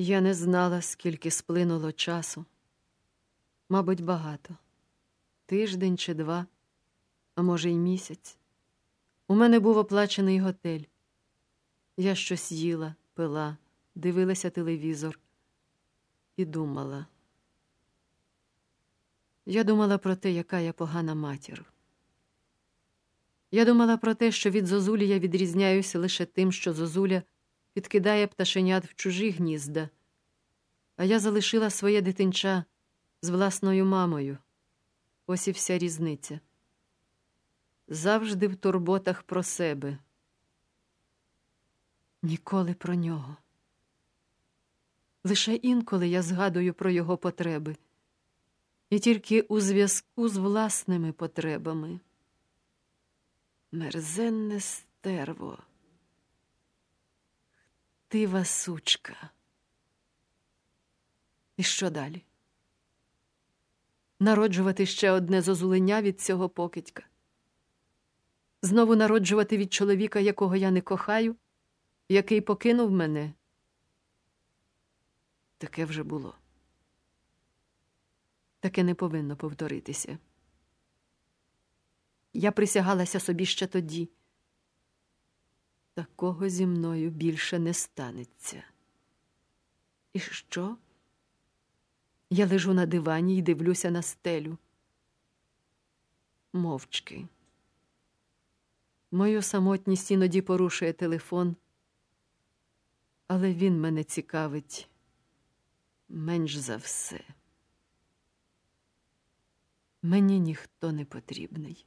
Я не знала, скільки сплинуло часу. Мабуть, багато. Тиждень чи два, а може, й місяць. У мене був оплачений готель. Я щось їла, пила, дивилася телевізор і думала. Я думала про те, яка я погана матір. Я думала про те, що від Зозулі я відрізняюся лише тим, що Зозуля підкидає пташенят в чужі гнізда, а я залишила своє дитинча з власною мамою. Ось і вся різниця. Завжди в турботах про себе. Ніколи про нього. Лише інколи я згадую про його потреби, і тільки у зв'язку з власними потребами. Мерзенне стерво. Тива сучка. І що далі? Народжувати ще одне зозуленя від цього покидька? Знову народжувати від чоловіка, якого я не кохаю, який покинув мене? Таке вже було. Таке не повинно повторитися. Я присягалася собі ще тоді. Такого зі мною більше не станеться. І що? Я лежу на дивані і дивлюся на стелю. Мовчки. Мою самотність іноді порушує телефон, але він мене цікавить менш за все. Мені ніхто не потрібний.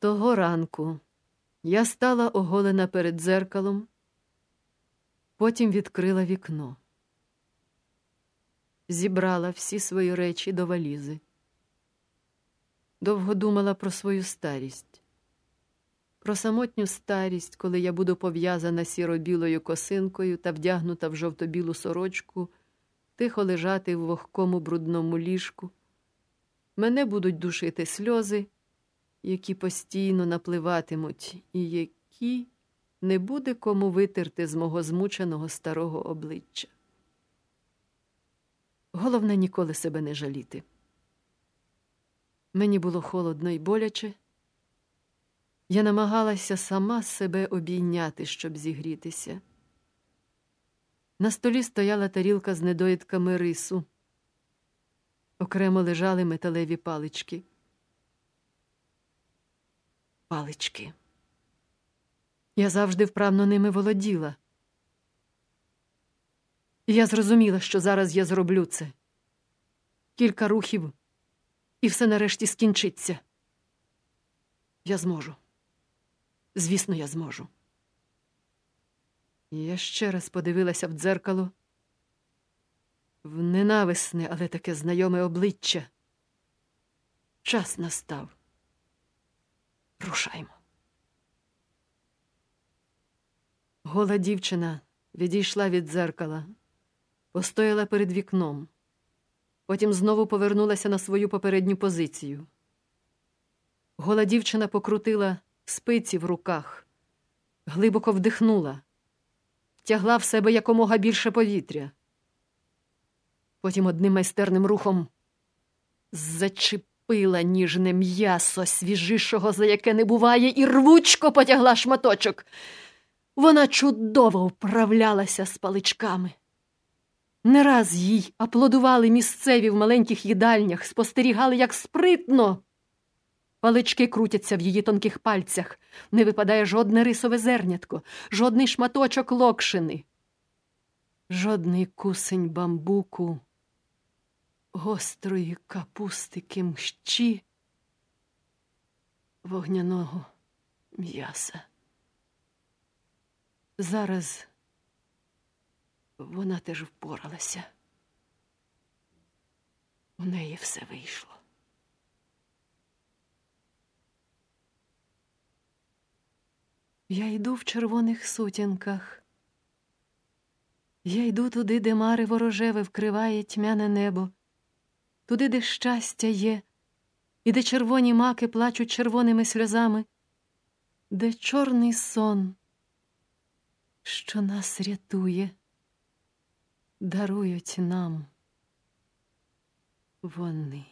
Того ранку я стала оголена перед дзеркалом, потім відкрила вікно, зібрала всі свої речі до валізи. Довго думала про свою старість, про самотню старість, коли я буду пов'язана сіро-білою косинкою та вдягнута в жовто-білу сорочку, тихо лежати в вогкому брудному ліжку. Мене будуть душити сльози які постійно напливатимуть, і які не буде кому витерти з мого змученого старого обличчя. Головне ніколи себе не жаліти. Мені було холодно і боляче. Я намагалася сама себе обійняти, щоб зігрітися. На столі стояла тарілка з недоїдками рису. Окремо лежали металеві палички палички. Я завжди вправно ними володіла. І я зрозуміла, що зараз я зроблю це. Кілька рухів, і все нарешті скінчиться. Я зможу. Звісно, я зможу. Я ще раз подивилася в дзеркало, в ненависне, але таке знайоме обличчя. Час настав. Рушаймо. Гола дівчина відійшла від дзеркала, постояла перед вікном, потім знову повернулася на свою попередню позицію. Гола дівчина покрутила спиці в руках, глибоко вдихнула, тягла в себе якомога більше повітря. Потім одним майстерним рухом зачіп пила ніжне м'ясо, свіжішого, за яке не буває, і рвучко потягла шматочок. Вона чудово вправлялася з паличками. Не раз їй аплодували місцеві в маленьких їдальнях, спостерігали, як спритно. Палички крутяться в її тонких пальцях, не випадає жодне рисове зернятко, жодний шматочок локшини, жодний кусень бамбуку гострої капусти кимщі вогняного м'яса. Зараз вона теж впоралася. У неї все вийшло. Я йду в червоних сутінках. Я йду туди, де мари ворожеве вкриває тьмяне небо туди, де щастя є, і де червоні маки плачуть червоними сльозами, де чорний сон що нас рятує, дарують нам вони.